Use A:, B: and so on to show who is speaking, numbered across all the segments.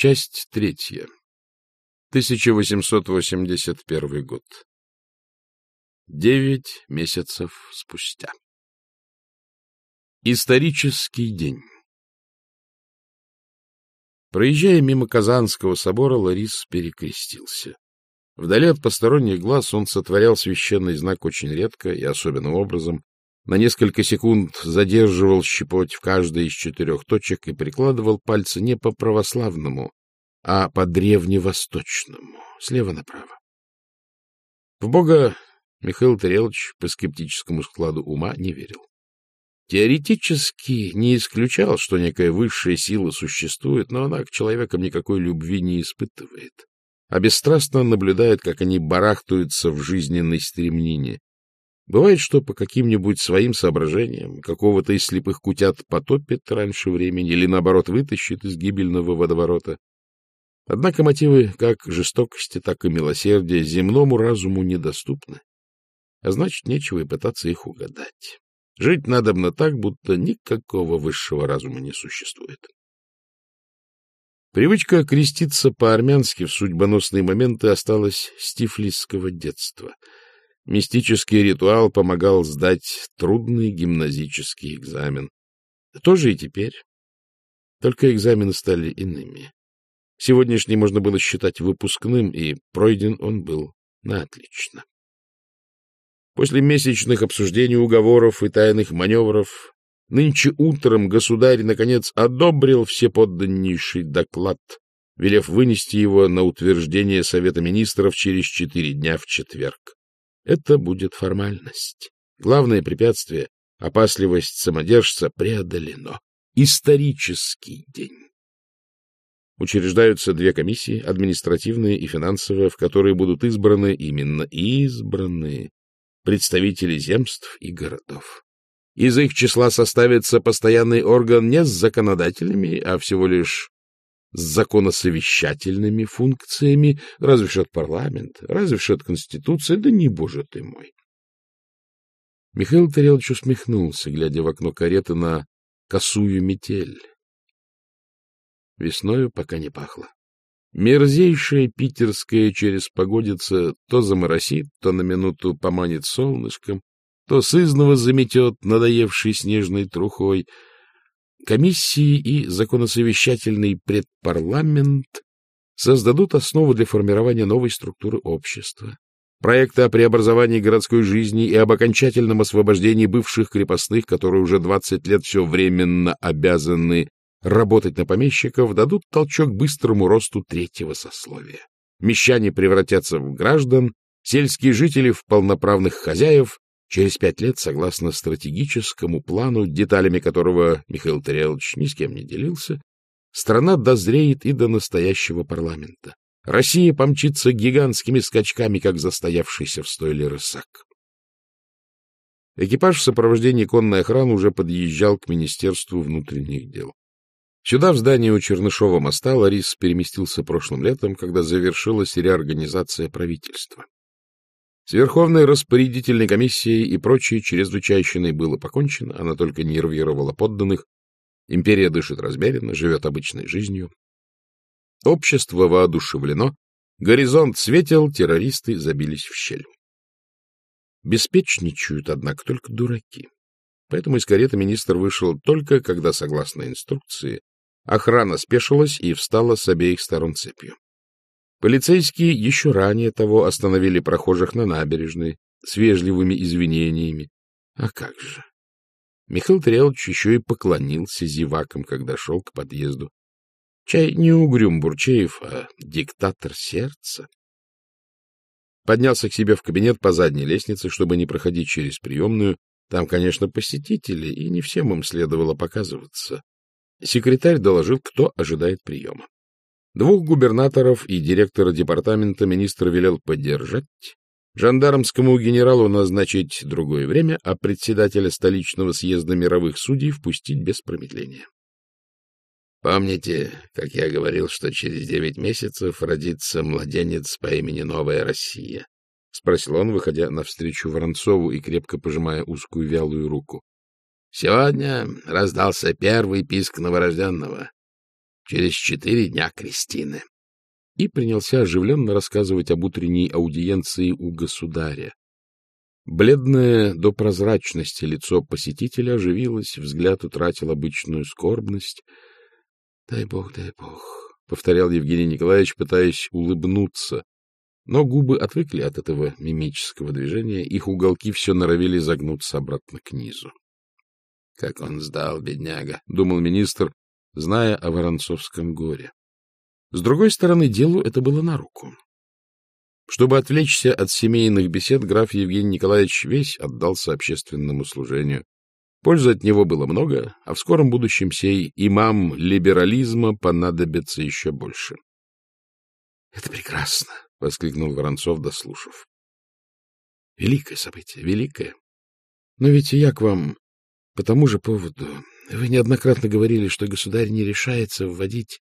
A: Часть третья. 1881 год. Девять месяцев спустя. Исторический день. Проезжая мимо Казанского собора, Ларис перекрестился. Вдали от посторонних глаз он сотворял священный знак очень редко и особенным образом, на несколько секунд задерживал щепоть в каждой из четырех точек и прикладывал пальцы не по православному, а по древневосточному, слева направо. В Бога Михаил Тарелович по скептическому складу ума не верил. Теоретически не исключал, что некая высшая сила существует, но она к человекам никакой любви не испытывает, а бесстрастно наблюдает, как они барахтаются в жизненной стремнине, Бывает, что по каким-нибудь своим соображениям какого-то из слепых кутят потопит раньше времени или, наоборот, вытащит из гибельного водоворота. Однако мотивы как жестокости, так и милосердия земному разуму недоступны, а значит, нечего и пытаться их угадать. Жить надобно так, будто никакого высшего разума не существует. Привычка креститься по-армянски в судьбоносные моменты осталась с тифлисского детства — Мистический ритуал помогал сдать трудный гимназический экзамен. Тоже и теперь. Только экзамены стали иными. Сегодняшний можно было считать выпускным, и пройден он был на отлично. После месячных обсуждений уговоров и тайных маневров нынче утром государь, наконец, одобрил всеподданнейший доклад, велев вынести его на утверждение Совета министров через четыре дня в четверг. Это будет формальность. Главное препятствие — опасливость самодержца — преодолено. Исторический день. Учреждаются две комиссии, административная и финансовая, в которые будут избраны именно избранные представители земств и городов. Из их числа составится постоянный орган не с законодательными, а всего лишь с законосовещательными функциями, разве что от парламент, разве что от Конституции, да не боже ты мой. Михаил Тарелович усмехнулся, глядя в окно кареты на косую метель. Весною пока не пахло. Мерзейшая питерская через погодица то заморосит, то на минуту поманит солнышком, то сызново заметет надоевший снежной трухой — Комиссии и законосовещательный предпарламент создадут основу для формирования новой структуры общества. Проекты о преобразовании городской жизни и об окончательном освобождении бывших крепостных, которые уже 20 лет все временно обязаны работать на помещиков, дадут толчок быстрому росту третьего сословия. Мещане превратятся в граждан, сельские жители в полноправных хозяев, Через пять лет, согласно стратегическому плану, деталями которого Михаил Тарелович ни с кем не делился, страна дозреет и до настоящего парламента. Россия помчится гигантскими скачками, как застоявшийся в стойле рысак. Экипаж в сопровождении конной охраны уже подъезжал к Министерству внутренних дел. Сюда, в здание у Чернышова моста, Ларис переместился прошлым летом, когда завершилась реорганизация правительства. С Верховной распорядительной комиссией и прочей чрезвычайщиной было покончено, она только нервировала подданных. Империя дышит размеренно, живет обычной жизнью. Общество воодушевлено, горизонт светел, террористы забились в щель. Беспечничают, однако, только дураки. Поэтому из кареты министр вышел только, когда, согласно инструкции, охрана спешилась и встала с обеих сторон цепью. Полицейские еще ранее того остановили прохожих на набережной с вежливыми извинениями. А как же? Михаил Тарелович еще и поклонился зевакам, когда шел к подъезду. Чай не угрюм Бурчеев, а диктатор сердца. Поднялся к себе в кабинет по задней лестнице, чтобы не проходить через приемную. Там, конечно, посетители, и не всем им следовало показываться. Секретарь доложил, кто ожидает приема. Двух губернаторов и директора департамента министр велел поддержать, жандармскому генералу назначить другое время, а председателя столичного съезда мировых судей впустить без промедления. Помните, как я говорил, что через девять месяцев родится младенец по имени Новая Россия? — спросил он, выходя навстречу Воронцову и крепко пожимая узкую вялую руку. — Сегодня раздался первый писк новорожденного. Через четыре дня Кристины. И принялся оживленно рассказывать об утренней аудиенции у государя. Бледное до прозрачности лицо посетителя оживилось, взгляд утратил обычную скорбность. — Дай бог, дай бог, — повторял Евгений Николаевич, пытаясь улыбнуться. Но губы отвыкли от этого мимического движения, их уголки все норовили загнуться обратно к низу. — Как он сдал, бедняга, — думал министр, зная о Воронцовском горе. С другой стороны, делу это было на руку. Чтобы отвлечься от семейных бесед, граф Евгений Николаевич весь отдался общественному служению. Пользы от него было много, а в скором будущем сей имам либерализма понадобится еще больше. — Это прекрасно! — воскликнул Воронцов, дослушав. — Великое событие, великое. Но ведь и я к вам по тому же поводу. Вы неоднократно говорили, что государь не решается вводить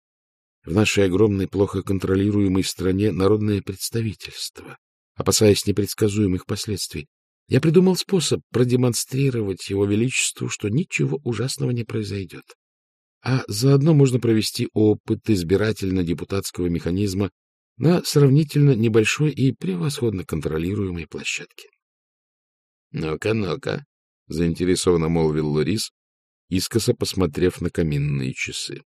A: в нашей огромной, плохо контролируемой стране народное представительство, опасаясь непредсказуемых последствий. Я придумал способ продемонстрировать его величеству, что ничего ужасного не произойдет. А заодно можно провести опыт избирательно-депутатского механизма на сравнительно небольшой и превосходно контролируемой площадке. «Ну — Ну-ка, ну-ка, — заинтересованно молвил Лорис, искоса посмотрев на каминные часы.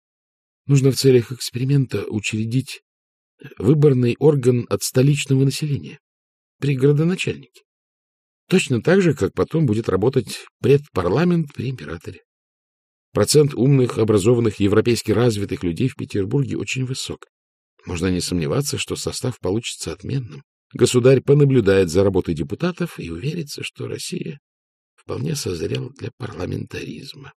A: Нужно в целях эксперимента учредить выборный орган от столичного населения при градоначальнике. Точно так же, как потом будет работать предпарламент при императоре. Процент умных, образованных, европейски развитых людей в Петербурге очень высок. Можно не сомневаться, что состав получится отменным. Государь понаблюдает за работой депутатов и уверится, что Россия вполне созрела для парламентаризма. —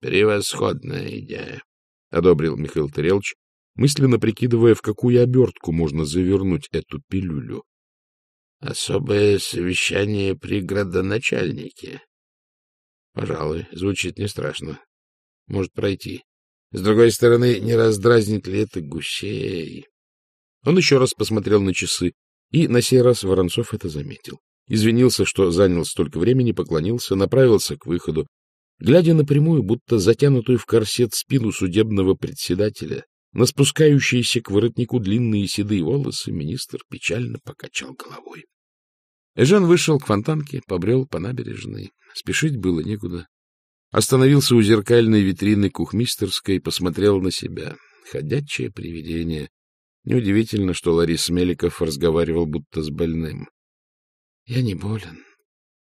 A: Превосходная идея, — одобрил Михаил Тарелович, мысленно прикидывая, в какую обертку можно завернуть эту пилюлю. — Особое совещание при градоначальнике. Пожалуй, звучит не страшно. Может пройти. С другой стороны, не раздразнит ли это гусей? Он еще раз посмотрел на часы, и на сей раз Воронцов это заметил. Извинился, что занял столько времени, поклонился, направился к выходу, Глядя напрямую, будто затянутую в корсет спину судебного председателя, на спускающиеся к воротнику длинные седые волосы, министр печально покачал головой. Эжан вышел к фонтанке, побрел по набережной. Спешить было некуда. Остановился у зеркальной витрины кухмистерской, посмотрел на себя. Ходячее привидение. Неудивительно, что Ларис Меликов разговаривал будто с больным. — Я не болен.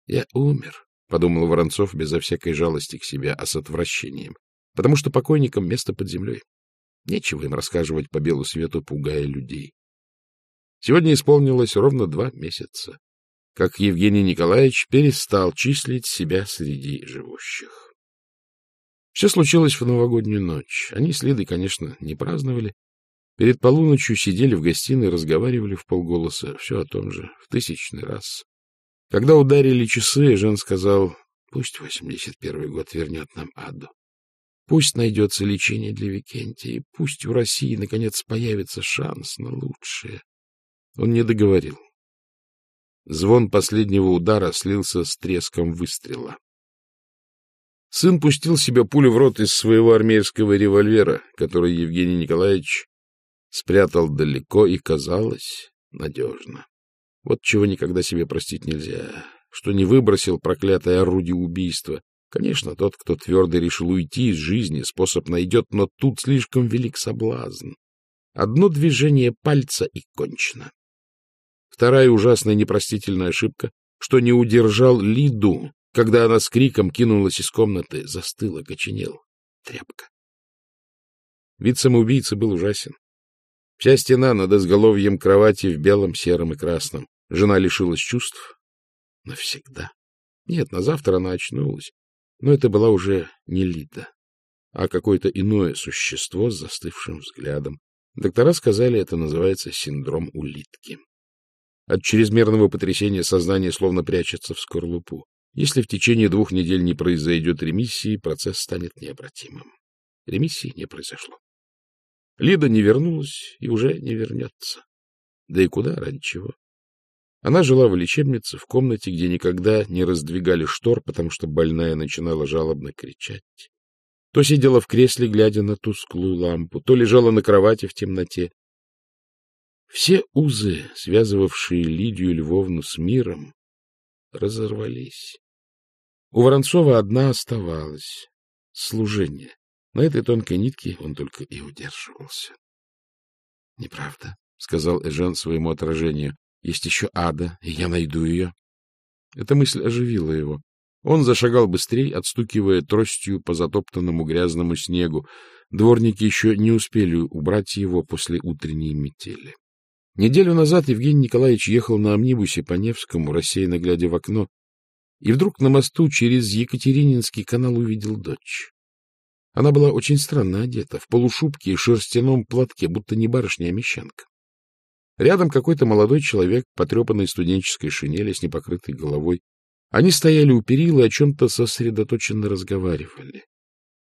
A: Я умер, — подумал Воронцов безо всякой жалости к себе, а с отвращением, потому что покойникам место под землей. Нечего им рассказывать по белу свету, пугая людей. Сегодня исполнилось ровно два месяца, как Евгений Николаевич перестал числить себя среди живущих. Все случилось в новогоднюю ночь. Они с Лидой, конечно, не праздновали. Перед полуночью сидели в гостиной, разговаривали в полголоса, все о том же, в тысячный раз. Когда ударили часы, Жен сказал, пусть 81-й год вернет нам аду. Пусть найдется лечение для Викентия, пусть у России, наконец, появится шанс на лучшее. Он не договорил. Звон последнего удара слился с треском выстрела. Сын пустил себе пулю в рот из своего армейского револьвера, который Евгений Николаевич спрятал далеко и, казалось, надежно. Вот чего никогда себе простить нельзя, что не выбросил проклятое орудие убийства. Конечно, тот, кто твердо решил уйти из жизни, способ найдет, но тут слишком велик соблазн. Одно движение пальца и кончено. Вторая ужасная непростительная ошибка, что не удержал Лиду, когда она с криком кинулась из комнаты, застыла, коченел. Тряпка. Вид самоубийцы был ужасен. Вся стена над изголовьем кровати в белом, сером и красном. Жена лишилась чувств навсегда. Нет, на завтра она очнулась. Но это была уже не Лида, а какое-то иное существо с застывшим взглядом. Доктора сказали, это называется синдром улитки. От чрезмерного потрясения сознание словно прячется в скорлупу. Если в течение двух недель не произойдет ремиссии, процесс станет необратимым. Ремиссии не произошло. Лида не вернулась и уже не вернется. Да и куда, ради чего? Она жила в лечебнице, в комнате, где никогда не раздвигали штор, потому что больная начинала жалобно кричать. то сидела в кресле, глядя на тусклую лампу, то лежала на кровати в темноте. Все узы, связывавшие Лидию Львовну с миром, разорвались. У Воронцова одна оставалась — служение. На этой тонкой нитке он только и удерживался. — Неправда, — сказал Эжен своему отражению. — Есть еще ада, и я найду ее. Эта мысль оживила его. Он зашагал быстрее, отстукивая тростью по затоптанному грязному снегу. Дворники еще не успели убрать его после утренней метели. Неделю назад Евгений Николаевич ехал на амнибусе по Невскому, рассеянно глядя в окно, и вдруг на мосту через Екатерининский канал увидел дочь. Она была очень странно одета, в полушубке и шерстяном платке, будто не барышня, а мещанка. Рядом какой-то молодой человек, потрепанной студенческой шинели с непокрытой головой. Они стояли у перила и о чем-то сосредоточенно разговаривали.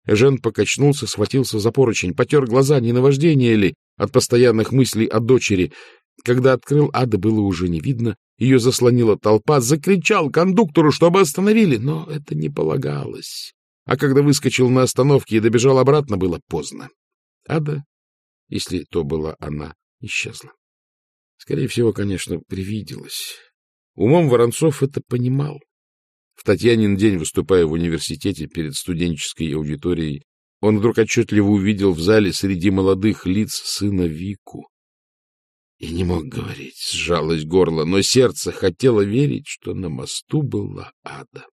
A: Эжен покачнулся, схватился за поручень, потер глаза, не наваждение ли от постоянных мыслей о дочери. Когда открыл ада, было уже не видно, ее заслонила толпа, закричал кондуктору, чтобы остановили, но это не полагалось. А когда выскочил на остановке и добежал обратно, было поздно. Ада, если то была она, исчезла. Скорее всего, конечно, привиделась. Умом Воронцов это понимал. В Татьянин день, выступая в университете перед студенческой аудиторией, он вдруг отчетливо увидел в зале среди молодых лиц сына Вику. И не мог говорить, сжалось горло, но сердце хотело верить, что на мосту была ада.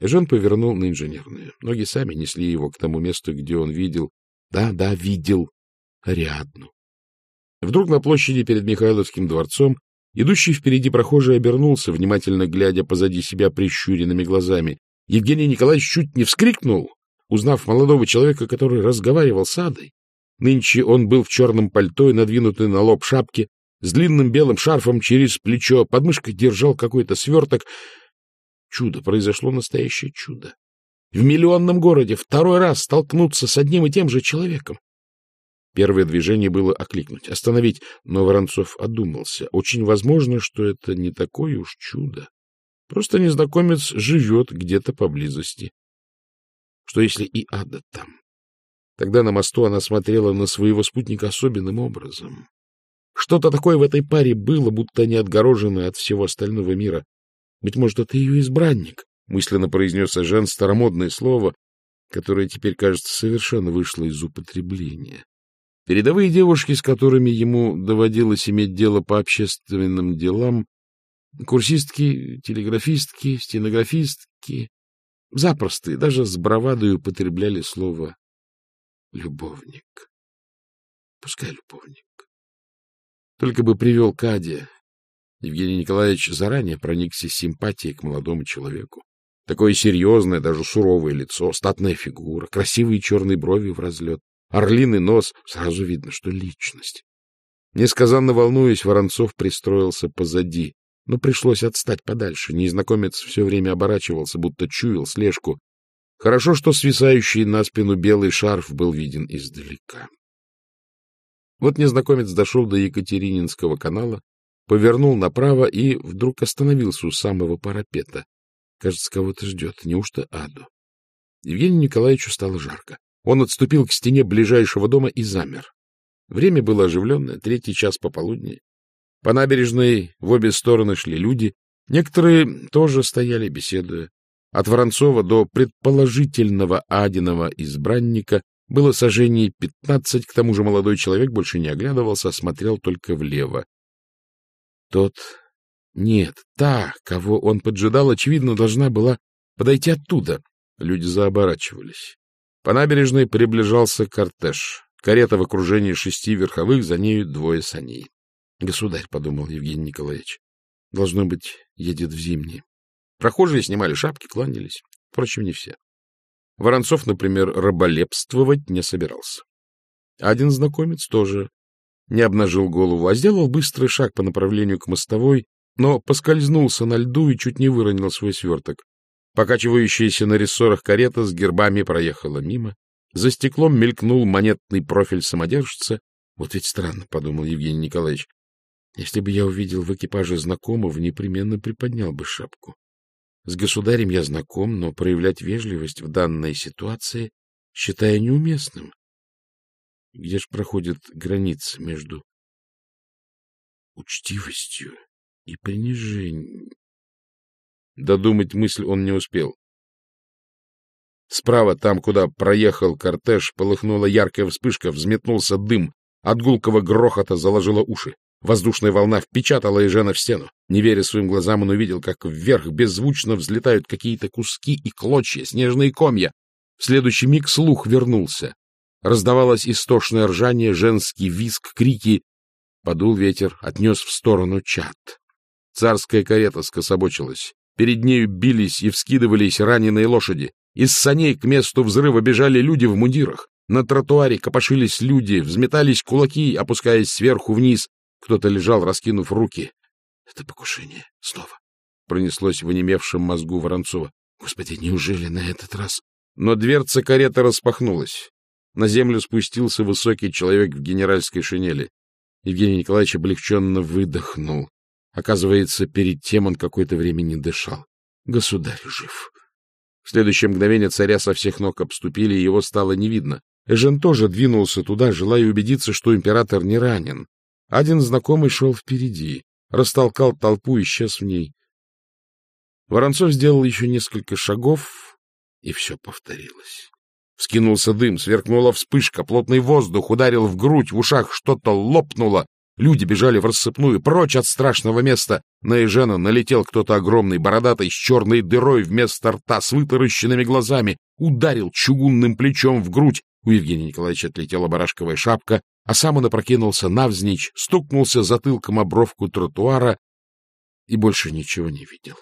A: Жен повернул на инженерную. Ноги сами несли его к тому месту, где он видел, да, да, видел Ариадну. Вдруг на площади перед Михайловским дворцом идущий впереди прохожий обернулся, внимательно глядя позади себя прищуренными глазами. Евгений Николаевич чуть не вскрикнул, узнав молодого человека, который разговаривал с Адой. Нынче он был в черном пальто и надвинутой на лоб шапке, с длинным белым шарфом через плечо, под мышкой держал какой-то сверток. Чудо, произошло настоящее чудо. В миллионном городе второй раз столкнуться с одним и тем же человеком. Первое движение было окликнуть, остановить, но Воронцов одумался. Очень возможно, что это не такое уж чудо. Просто незнакомец живет где-то поблизости. Что если и ада там? Тогда на мосту она смотрела на своего спутника особенным образом. Что-то такое в этой паре было, будто они отгорожены от всего остального мира. Быть может, это ее избранник, — мысленно произнес Жен старомодное слово, которое теперь, кажется, совершенно вышло из употребления. Передовые девушки, с которыми ему доводилось иметь дело по общественным делам, курсистки, телеграфистки, стенографистки, запросто даже с бравадой употребляли слово любовник. Пускай любовник. Только бы привел Кадия. Евгений Николаевич заранее проникся симпатией к молодому человеку. Такое серьезное, даже суровое лицо, статная фигура, красивые черные брови в разлет, орлиный нос. Сразу видно, что личность. Несказанно волнуясь, Воронцов пристроился позади, но пришлось отстать подальше. Незнакомец все время оборачивался, будто чуял слежку, Хорошо, что свисающий на спину белый шарф был виден издалека. Вот незнакомец дошел до Екатерининского канала, повернул направо и вдруг остановился у самого парапета. Кажется, кого-то ждет. Неужто Аду? Евгению Николаевичу стало жарко. Он отступил к стене ближайшего дома и замер. Время было оживленное, третий час пополудни. По набережной в обе стороны шли люди. Некоторые тоже стояли, беседуя. От Воронцова до предположительного Адиного избранника было сожжений пятнадцать, к тому же молодой человек больше не оглядывался, а смотрел только влево. Тот... Нет, та, кого он поджидал, очевидно, должна была подойти оттуда. Люди заоборачивались. По набережной приближался кортеж. Карета в окружении шести верховых, за нею двое саней. — Государь, — подумал Евгений Николаевич, — должно быть, едет в зимний. Прохожие снимали шапки, кланялись. Впрочем, не все. Воронцов, например, раболепствовать не собирался. Один знакомец тоже не обнажил голову, а сделал быстрый шаг по направлению к мостовой, но поскользнулся на льду и чуть не выронил свой сверток. Покачивающаяся на рессорах карета с гербами проехала мимо. За стеклом мелькнул монетный профиль самодержца. Вот ведь странно, — подумал Евгений Николаевич. Если бы я увидел в экипаже знакомого, непременно приподнял бы шапку.
B: С государем я знаком, но проявлять вежливость в данной ситуации считаю неуместным. Где ж проходит граница между учтивостью и принижением?
A: Додумать мысль он не успел. Справа, там, куда проехал кортеж, полыхнула яркая вспышка, взметнулся дым. От гулкого грохота заложило уши. Воздушная волна впечатала Эжена в стену. Не веря своим глазам, он увидел, как вверх беззвучно взлетают какие-то куски и клочья, снежные комья. В следующий миг слух вернулся. Раздавалось истошное ржание, женский визг, крики. Подул ветер, отнес в сторону чат. Царская карета скособочилась. Перед нею бились и вскидывались раненые лошади. Из саней к месту взрыва бежали люди в мундирах. На тротуаре копошились люди, взметались кулаки, опускаясь сверху вниз. Кто-то лежал, раскинув руки. Это покушение. Снова. Пронеслось в онемевшем мозгу Воронцова. Господи, неужели на этот раз? Но дверца кареты распахнулась. На землю спустился высокий человек в генеральской шинели. Евгений Николаевич облегченно выдохнул. Оказывается, перед тем он какое-то время не дышал. Государь жив. В следующее мгновение царя со всех ног обступили, и его стало не видно. Эжен тоже двинулся туда, желая убедиться, что император не ранен. Один знакомый шел впереди, растолкал толпу и исчез в ней. Воронцов сделал еще несколько шагов, и все повторилось. Вскинулся дым, сверкнула вспышка, плотный воздух ударил в грудь, в ушах что-то лопнуло. Люди бежали в рассыпную, прочь от страшного места. На Эжена налетел кто-то огромный, бородатый, с черной дырой вместо рта, с вытаращенными глазами, ударил чугунным плечом в грудь. У Евгения Николаевича отлетела барашковая шапка, а сам он опрокинулся навзничь, стукнулся затылком о бровку тротуара и больше ничего не видел.